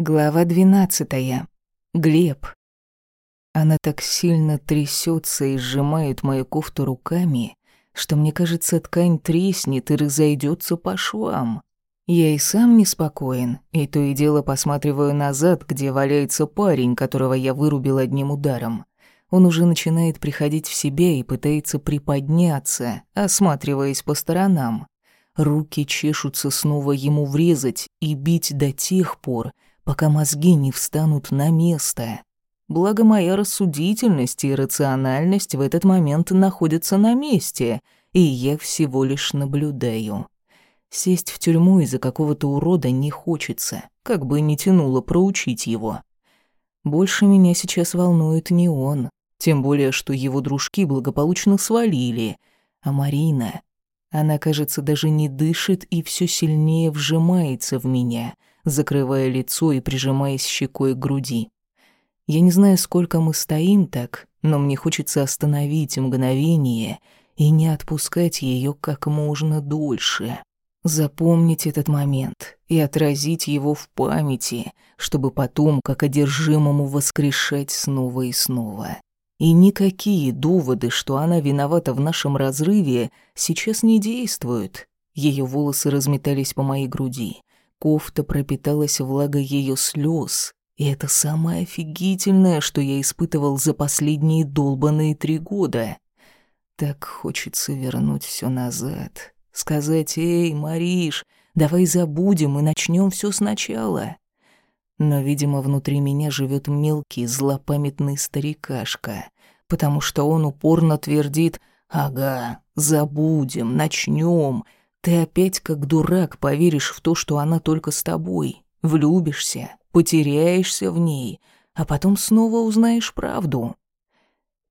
Глава двенадцатая. Глеб. Она так сильно трясется и сжимает мою кофту руками, что мне кажется, ткань треснет и разойдется по швам. Я и сам неспокоен, и то и дело посматриваю назад, где валяется парень, которого я вырубил одним ударом. Он уже начинает приходить в себя и пытается приподняться, осматриваясь по сторонам. Руки чешутся снова ему врезать и бить до тех пор, пока мозги не встанут на место. Благо моя рассудительность и рациональность в этот момент находятся на месте, и я всего лишь наблюдаю. Сесть в тюрьму из-за какого-то урода не хочется, как бы ни тянуло проучить его. Больше меня сейчас волнует не он, тем более, что его дружки благополучно свалили, а Марина... Она, кажется, даже не дышит и все сильнее вжимается в меня — закрывая лицо и прижимаясь щекой к груди. Я не знаю, сколько мы стоим так, но мне хочется остановить мгновение и не отпускать ее как можно дольше. Запомнить этот момент и отразить его в памяти, чтобы потом, как одержимому, воскрешать снова и снова. И никакие доводы, что она виновата в нашем разрыве, сейчас не действуют. Ее волосы разметались по моей груди. Кофта пропиталась влагой ее слез, и это самое офигительное, что я испытывал за последние долбанные три года. Так хочется вернуть все назад, сказать «Эй, Мариш, давай забудем и начнем все сначала». Но, видимо, внутри меня живет мелкий, злопамятный старикашка, потому что он упорно твердит «Ага, забудем, начнем, ты опять как дурак поверишь в то, что она только с тобой, влюбишься, потеряешься в ней, а потом снова узнаешь правду.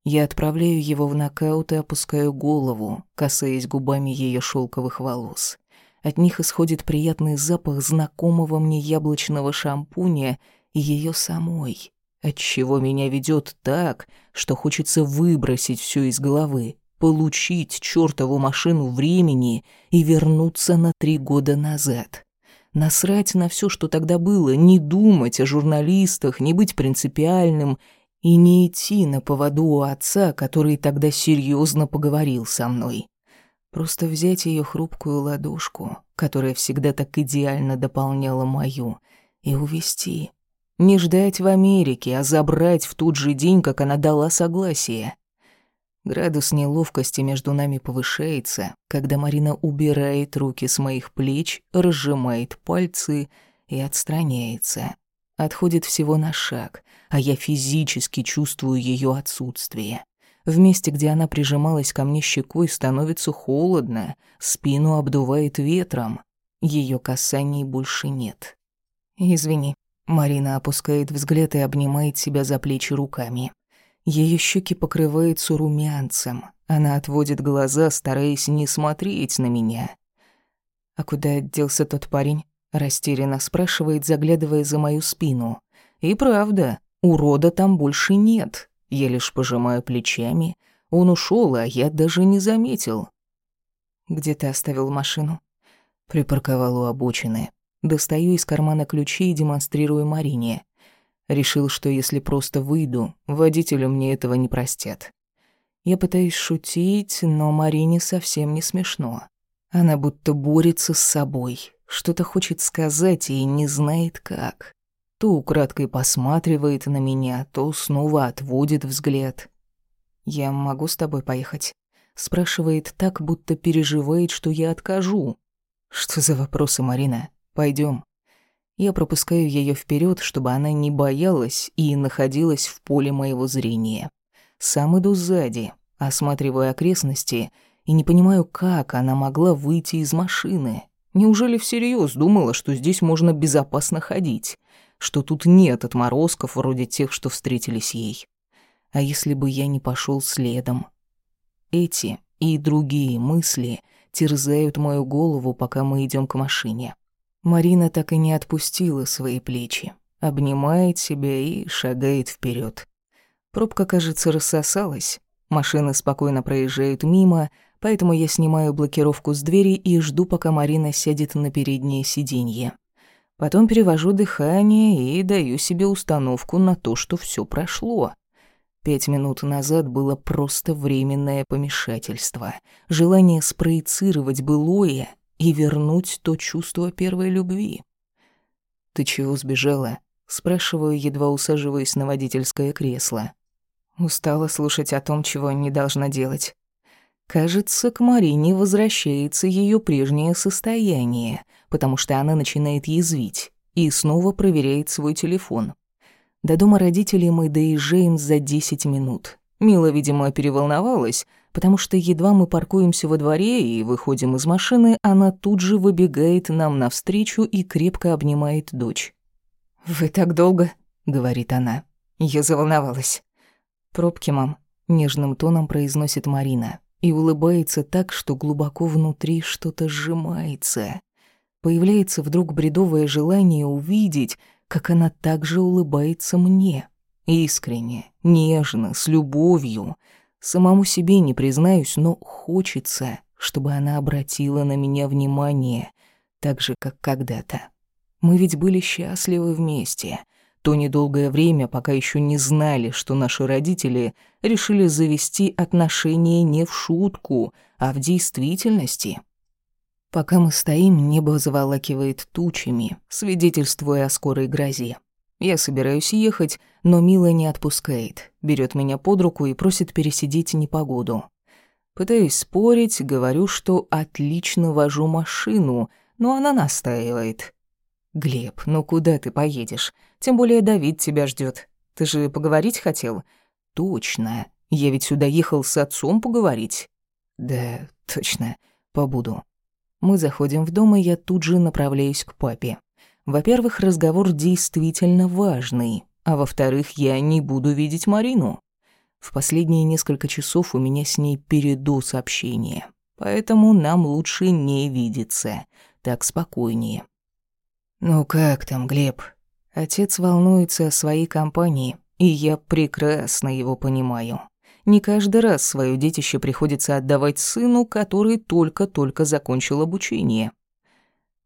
Я отправляю его в нокаут и опускаю голову, касаясь губами ее шелковых волос. От них исходит приятный запах знакомого мне яблочного шампуня и ее самой, отчего меня ведет так, что хочется выбросить все из головы, получить чертову машину времени и вернуться на три года назад. Насрать на все, что тогда было, не думать о журналистах, не быть принципиальным и не идти на поводу у отца, который тогда серьезно поговорил со мной. Просто взять ее хрупкую ладошку, которая всегда так идеально дополняла мою, и увести. Не ждать в Америке, а забрать в тот же день, как она дала согласие. Градус неловкости между нами повышается, когда Марина убирает руки с моих плеч, разжимает пальцы и отстраняется. Отходит всего на шаг, а я физически чувствую ее отсутствие. В месте, где она прижималась ко мне щекой, становится холодно, спину обдувает ветром. Ее касаний больше нет. «Извини». Марина опускает взгляд и обнимает себя за плечи руками. Ее щеки покрываются румянцем. Она отводит глаза, стараясь не смотреть на меня. «А куда делся тот парень?» Растерянно спрашивает, заглядывая за мою спину. «И правда, урода там больше нет. Я лишь пожимаю плечами. Он ушел, а я даже не заметил». «Где ты оставил машину?» Припарковал у обочины. Достаю из кармана ключи и демонстрирую Марине. Решил, что если просто выйду, водителю мне этого не простят. Я пытаюсь шутить, но Марине совсем не смешно. Она будто борется с собой, что-то хочет сказать и не знает как. То украдкой посматривает на меня, то снова отводит взгляд. «Я могу с тобой поехать?» Спрашивает так, будто переживает, что я откажу. «Что за вопросы, Марина? Пойдем. Я пропускаю ее вперед, чтобы она не боялась и находилась в поле моего зрения. Сам иду сзади, осматриваю окрестности и не понимаю, как она могла выйти из машины. Неужели всерьез думала, что здесь можно безопасно ходить, что тут нет отморозков вроде тех, что встретились ей? А если бы я не пошел следом? Эти и другие мысли терзают мою голову, пока мы идем к машине. Марина так и не отпустила свои плечи, обнимает себя и шагает вперед. Пробка, кажется, рассосалась. Машины спокойно проезжают мимо, поэтому я снимаю блокировку с двери и жду, пока Марина сядет на переднее сиденье. Потом перевожу дыхание и даю себе установку на то, что все прошло. Пять минут назад было просто временное помешательство, желание спроецировать былое и вернуть то чувство первой любви. «Ты чего сбежала?» — спрашиваю, едва усаживаясь на водительское кресло. Устала слушать о том, чего не должна делать. Кажется, к Марине возвращается ее прежнее состояние, потому что она начинает язвить и снова проверяет свой телефон. До дома родителей мы доезжаем за 10 минут. Мила, видимо, переволновалась, потому что едва мы паркуемся во дворе и выходим из машины, она тут же выбегает нам навстречу и крепко обнимает дочь. «Вы так долго?» — говорит она. Я заволновалась. «Пробки, мам», — нежным тоном произносит Марина и улыбается так, что глубоко внутри что-то сжимается. Появляется вдруг бредовое желание увидеть, как она также улыбается мне. Искренне, нежно, с любовью. Самому себе не признаюсь, но хочется, чтобы она обратила на меня внимание, так же, как когда-то. Мы ведь были счастливы вместе — то недолгое время, пока еще не знали, что наши родители решили завести отношения не в шутку, а в действительности. Пока мы стоим, небо заволакивает тучами, свидетельствуя о скорой грозе. Я собираюсь ехать, но Мила не отпускает, берет меня под руку и просит пересидеть непогоду. Пытаюсь спорить, говорю, что отлично вожу машину, но она настаивает. «Глеб, ну куда ты поедешь? Тем более Давид тебя ждет. Ты же поговорить хотел?» «Точно. Я ведь сюда ехал с отцом поговорить». «Да, точно. Побуду». Мы заходим в дом, и я тут же направляюсь к папе. Во-первых, разговор действительно важный, а во-вторых, я не буду видеть Марину. В последние несколько часов у меня с ней передоз общения, поэтому нам лучше не видеться. Так спокойнее. «Ну как там, Глеб?» Отец волнуется о своей компании, и я прекрасно его понимаю. Не каждый раз свое детище приходится отдавать сыну, который только-только закончил обучение.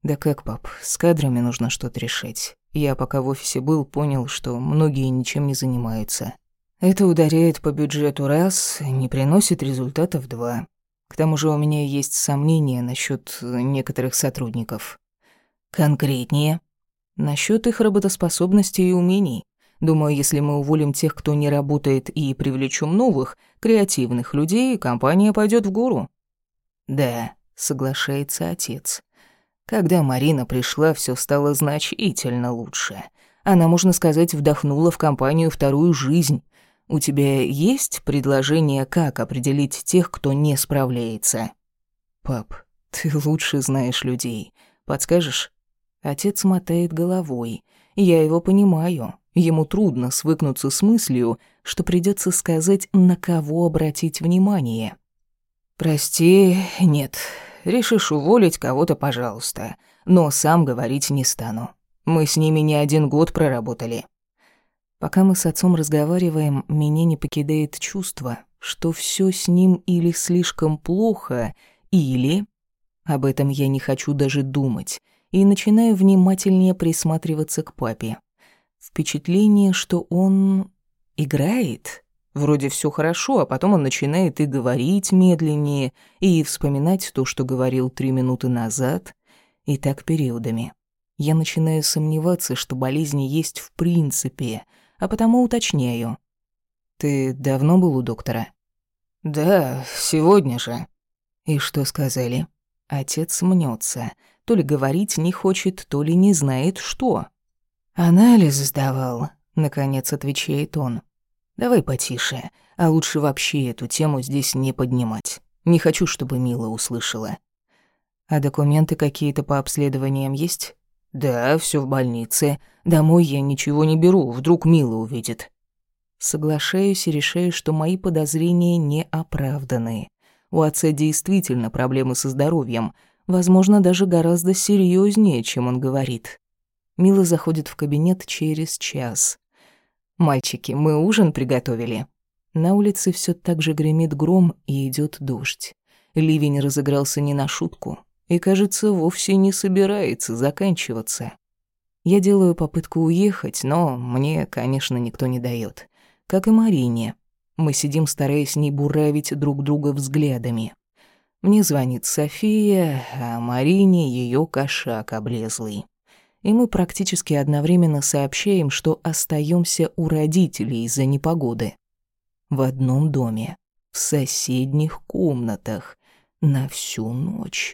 Да как, пап, с кадрами нужно что-то решить. Я пока в офисе был, понял, что многие ничем не занимаются. Это ударяет по бюджету раз, не приносит результатов два. К тому же у меня есть сомнения насчет некоторых сотрудников. Конкретнее. Насчет их работоспособности и умений. Думаю, если мы уволим тех, кто не работает, и привлечем новых, креативных людей, компания пойдет в гору. Да, соглашается отец. Когда Марина пришла, все стало значительно лучше. Она, можно сказать, вдохнула в компанию вторую жизнь. У тебя есть предложение, как определить тех, кто не справляется? Пап, ты лучше знаешь людей. Подскажешь? Отец мотает головой. Я его понимаю. Ему трудно свыкнуться с мыслью, что придется сказать, на кого обратить внимание. «Прости, нет. Решишь уволить кого-то, пожалуйста. Но сам говорить не стану. Мы с ними не один год проработали». Пока мы с отцом разговариваем, меня не покидает чувство, что все с ним или слишком плохо, или... Об этом я не хочу даже думать и начинаю внимательнее присматриваться к папе. Впечатление, что он играет. Вроде все хорошо, а потом он начинает и говорить медленнее, и вспоминать то, что говорил три минуты назад, и так периодами. Я начинаю сомневаться, что болезни есть в принципе, а потому уточняю. «Ты давно был у доктора?» «Да, сегодня же». «И что сказали?» Отец мнется то ли говорить не хочет, то ли не знает, что. «Анализ сдавал», — наконец отвечает он. «Давай потише, а лучше вообще эту тему здесь не поднимать. Не хочу, чтобы Мила услышала». «А документы какие-то по обследованиям есть?» «Да, все в больнице. Домой я ничего не беру, вдруг Мила увидит». Соглашаюсь и решаю, что мои подозрения не оправданы. У отца действительно проблемы со здоровьем — Возможно, даже гораздо серьезнее, чем он говорит. Мила заходит в кабинет через час. «Мальчики, мы ужин приготовили». На улице все так же гремит гром и идет дождь. Ливень разыгрался не на шутку и, кажется, вовсе не собирается заканчиваться. Я делаю попытку уехать, но мне, конечно, никто не дает. Как и Марине. Мы сидим, стараясь не буравить друг друга взглядами. Мне звонит София, а Марине ее кошак облезлый. И мы практически одновременно сообщаем, что остаемся у родителей из-за непогоды. В одном доме, в соседних комнатах, на всю ночь.